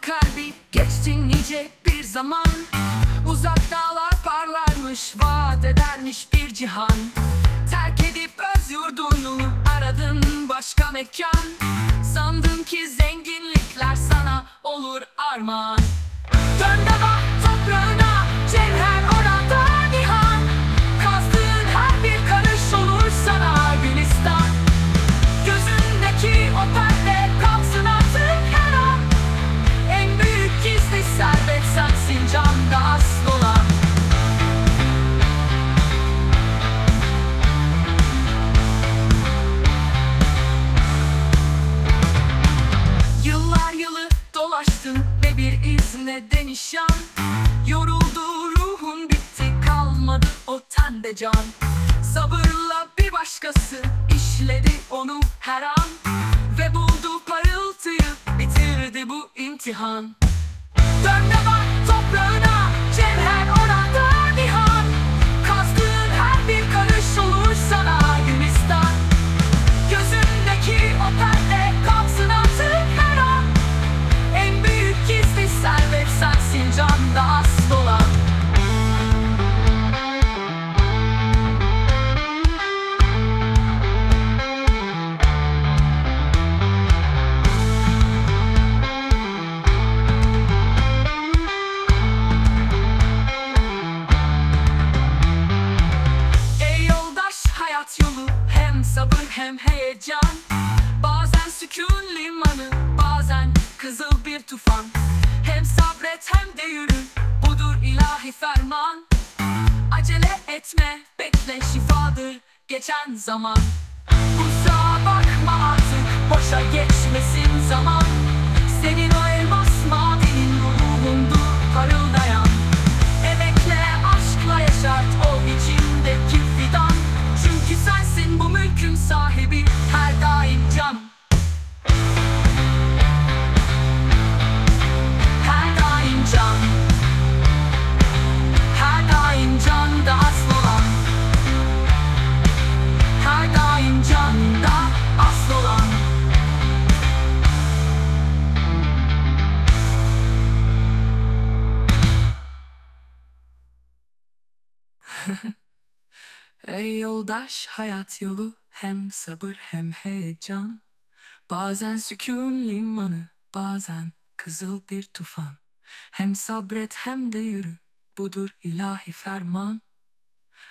kalbi. Geçti nice bir zaman. Uzak dağlar parlarmış Vaat edermiş bir cihan. Terk edip öz yurdunu Aradın başka mekan. Sandın ki zenginlikler sana olur armağan de nişan Yoruldu ruhun bitti kalmadı o tende can. Sabırla bir başkası işledi onu her an. Ve buldu parıltıyı bitirdi bu imtihan. Dön de bak toprağına cevher tufan. Hem sabret hem de yürü. Budur ilahi ferman. Acele etme bekle şifadır geçen zaman. Uzağa bakma Ey yoldaş hayat yolu hem sabır hem heyecan. Bazen sükun limanı bazen kızıl bir tufan. Hem sabret hem de yürü budur ilahi ferman.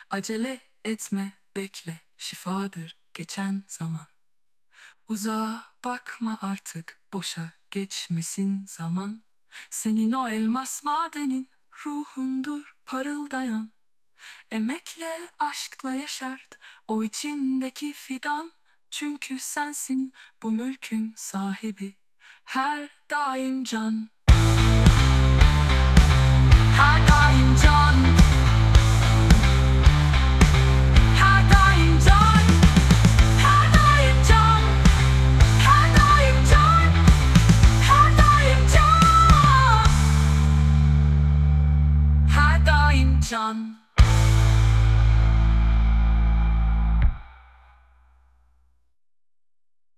Acele etme bekle şifadır geçen zaman. Uzağa bakma artık boşa geçmesin zaman. Senin o elmas madenin ruhundur parıldayan Emekle aşkla yaşart o içindeki fidan. Çünkü sensin bu mülkün sahibi. Her daim can. Her daim can. Her